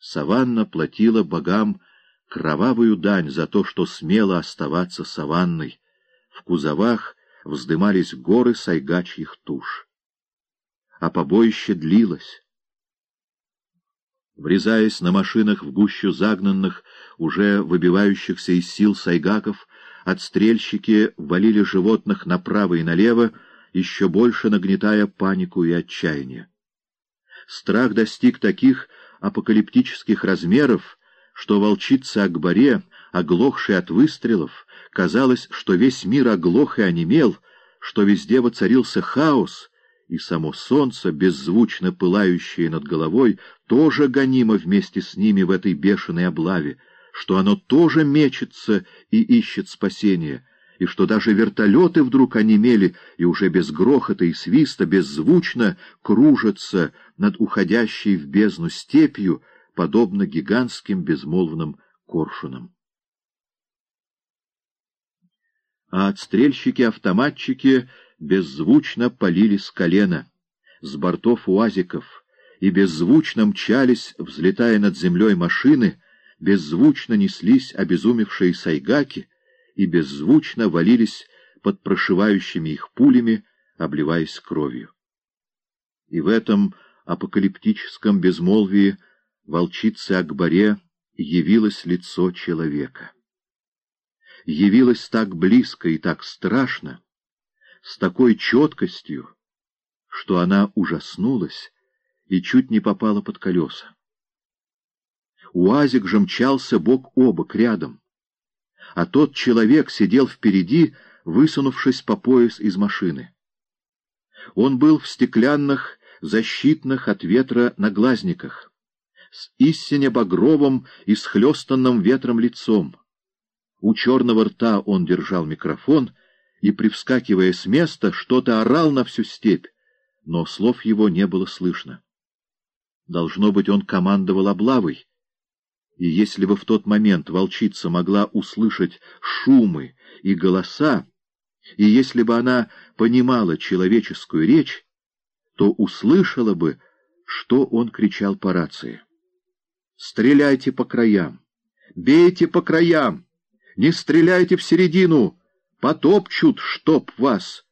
Саванна платила богам кровавую дань за то, что смело оставаться саванной. В кузовах вздымались горы сайгачьих туш. А побоище длилось. Врезаясь на машинах в гущу загнанных, уже выбивающихся из сил сайгаков, отстрельщики валили животных направо и налево, еще больше нагнетая панику и отчаяние. Страх достиг таких апокалиптических размеров, что волчица Акбаре, оглохшая от выстрелов, казалось, что весь мир оглох и онемел, что везде воцарился хаос, и само солнце, беззвучно пылающее над головой, тоже гонимо вместе с ними в этой бешеной облаве, что оно тоже мечется и ищет спасения, и что даже вертолеты вдруг онемели и уже без грохота и свиста, беззвучно кружатся над уходящей в бездну степью, подобно гигантским безмолвным коршунам. А отстрельщики-автоматчики беззвучно полили с колена, с бортов уазиков, и беззвучно мчались, взлетая над землей машины, беззвучно неслись обезумевшие сайгаки и беззвучно валились под прошивающими их пулями, обливаясь кровью. И в этом апокалиптическом безмолвии волчице Акбаре явилось лицо человека. Явилось так близко и так страшно, с такой четкостью, что она ужаснулась и чуть не попала под колеса. Уазик же мчался бок о бок рядом, а тот человек сидел впереди, высунувшись по пояс из машины. Он был в стеклянных, защитных от ветра наглазниках, с истине багровым и схлестанным ветром лицом. У черного рта он держал микрофон и, привскакивая с места, что-то орал на всю степь, но слов его не было слышно. Должно быть, он командовал облавой, и если бы в тот момент волчица могла услышать шумы и голоса, и если бы она понимала человеческую речь, то услышала бы, что он кричал по рации. «Стреляйте по краям! Бейте по краям! Не стреляйте в середину! Потопчут, чтоб вас!»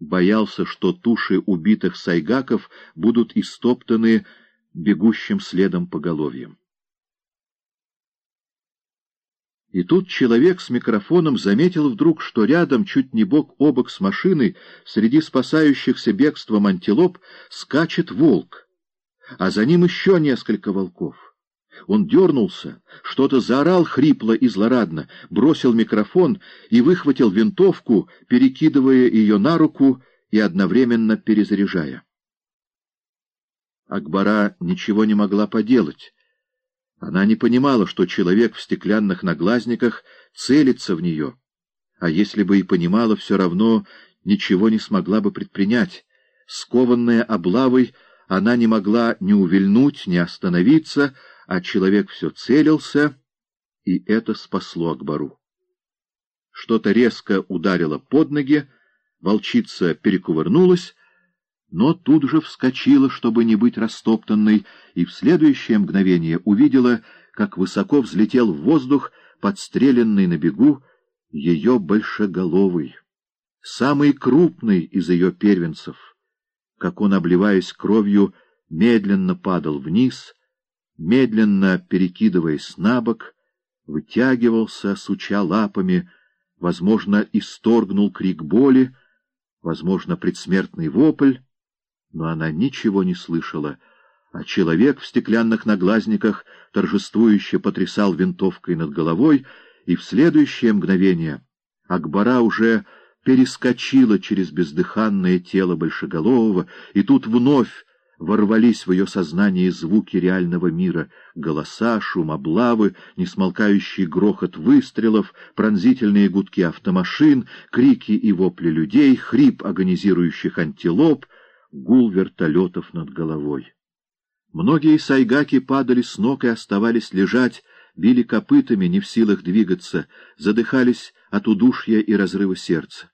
Боялся, что туши убитых сайгаков будут истоптаны бегущим следом поголовьем. И тут человек с микрофоном заметил вдруг, что рядом, чуть не бок о бок с машиной, среди спасающихся бегством антилоп, скачет волк, а за ним еще несколько волков. Он дернулся, что-то заорал хрипло и злорадно, бросил микрофон и выхватил винтовку, перекидывая ее на руку и одновременно перезаряжая. Акбара ничего не могла поделать. Она не понимала, что человек в стеклянных наглазниках целится в нее, а если бы и понимала, все равно ничего не смогла бы предпринять. Скованная облавой, она не могла ни увильнуть, ни остановиться, а человек все целился, и это спасло Акбару. Что-то резко ударило под ноги, волчица перекувырнулась, но тут же вскочила, чтобы не быть растоптанной, и в следующее мгновение увидела, как высоко взлетел в воздух, подстреленный на бегу, ее большеголовый, самый крупный из ее первенцев, как он, обливаясь кровью, медленно падал вниз — медленно перекидываясь на бок, вытягивался, суча лапами, возможно, исторгнул крик боли, возможно, предсмертный вопль, но она ничего не слышала, а человек в стеклянных наглазниках торжествующе потрясал винтовкой над головой, и в следующее мгновение Акбара уже перескочила через бездыханное тело большеголового, и тут вновь ворвались в ее сознание звуки реального мира — голоса, шум облавы, несмолкающий грохот выстрелов, пронзительные гудки автомашин, крики и вопли людей, хрип агонизирующих антилоп, гул вертолетов над головой. Многие сайгаки падали с ног и оставались лежать, били копытами, не в силах двигаться, задыхались от удушья и разрыва сердца.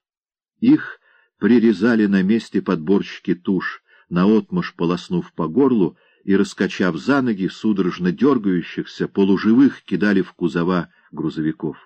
Их прирезали на месте подборщики туш — наотмашь полоснув по горлу и, раскачав за ноги, судорожно дергающихся, полуживых кидали в кузова грузовиков.